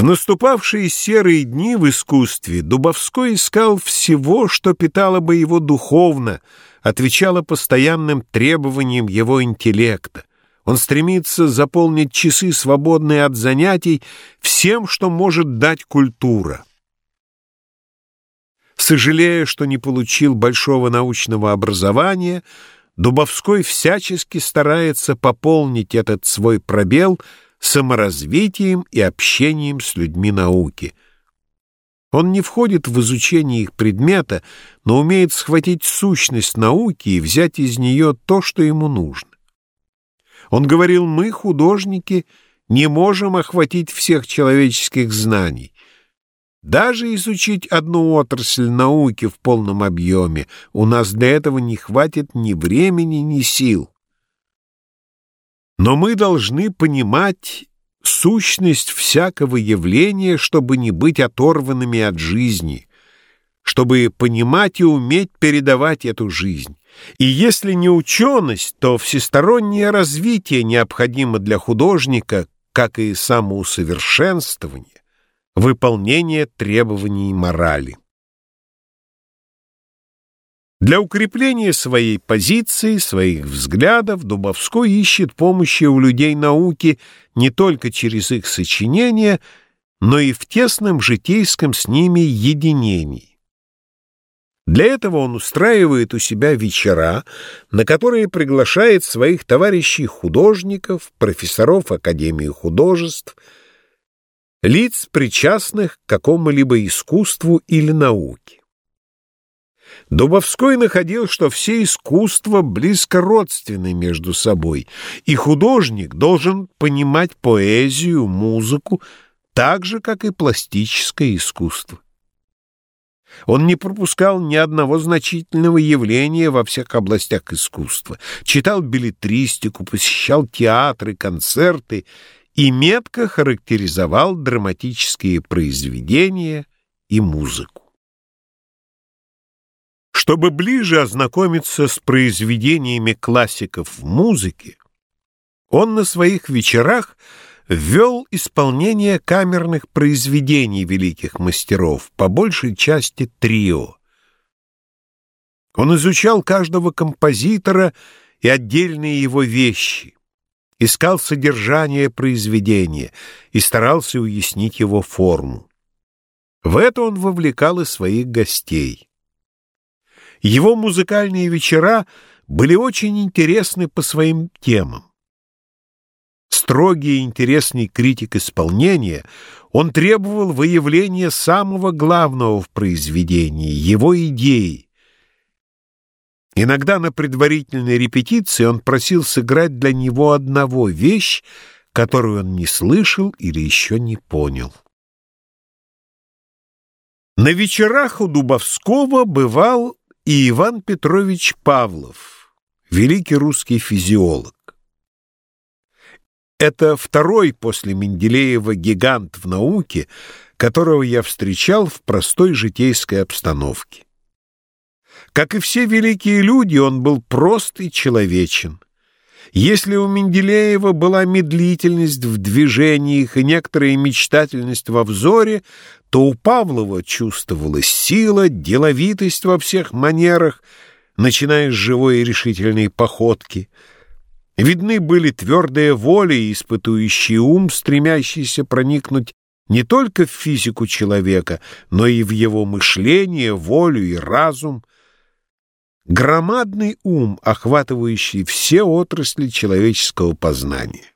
В наступавшие серые дни в искусстве Дубовской искал всего, что питало бы его духовно, отвечало постоянным требованиям его интеллекта. Он стремится заполнить часы, свободные от занятий, всем, что может дать культура. Сожалея, что не получил большого научного образования, Дубовской всячески старается пополнить этот свой пробел – саморазвитием и общением с людьми науки. Он не входит в изучение их предмета, но умеет схватить сущность науки и взять из нее то, что ему нужно. Он говорил, мы, художники, не можем охватить всех человеческих знаний. Даже изучить одну отрасль науки в полном объеме у нас для этого не хватит ни времени, ни сил. Но мы должны понимать сущность всякого явления, чтобы не быть оторванными от жизни, чтобы понимать и уметь передавать эту жизнь. И если не ученость, то всестороннее развитие необходимо для художника, как и самоусовершенствование, выполнение требований морали. Для укрепления своей позиции, своих взглядов Дубовской ищет помощи у людей науки не только через их сочинения, но и в тесном житейском с ними единении. Для этого он устраивает у себя вечера, на которые приглашает своих товарищей-художников, профессоров Академии художеств, лиц, причастных к какому-либо искусству или науке. Дубовской находил, что все искусства близко родственны между собой, и художник должен понимать поэзию, музыку, так же, как и пластическое искусство. Он не пропускал ни одного значительного явления во всех областях искусства, читал билетристику, посещал театры, концерты и метко характеризовал драматические произведения и музыку. Чтобы ближе ознакомиться с произведениями классиков в музыке, он на своих вечерах ввел исполнение камерных произведений великих мастеров, по большей части трио. Он изучал каждого композитора и отдельные его вещи, искал содержание произведения и старался уяснить его форму. В это он вовлекал и своих гостей. Его музыкальные вечера были очень интересны по своим темам. Строгий и интересный критик исполнения, он требовал выявления самого главного в произведении, его идеи. Иногда на предварительной репетиции он просил сыграть для него одного вещь, которую он не слышал или еще не понял. На вечерах у Дубовского бывал и Иван Петрович Павлов, великий русский физиолог. Это второй после Менделеева гигант в науке, которого я встречал в простой житейской обстановке. Как и все великие люди, он был прост и человечен. Если у Менделеева была медлительность в движениях и некоторая мечтательность во взоре, то у Павлова чувствовалась сила, деловитость во всех манерах, начиная с живой и решительной походки. Видны были твердая воля и испытующий ум, стремящийся проникнуть не только в физику человека, но и в его мышление, волю и разум — Громадный ум, охватывающий все отрасли человеческого познания.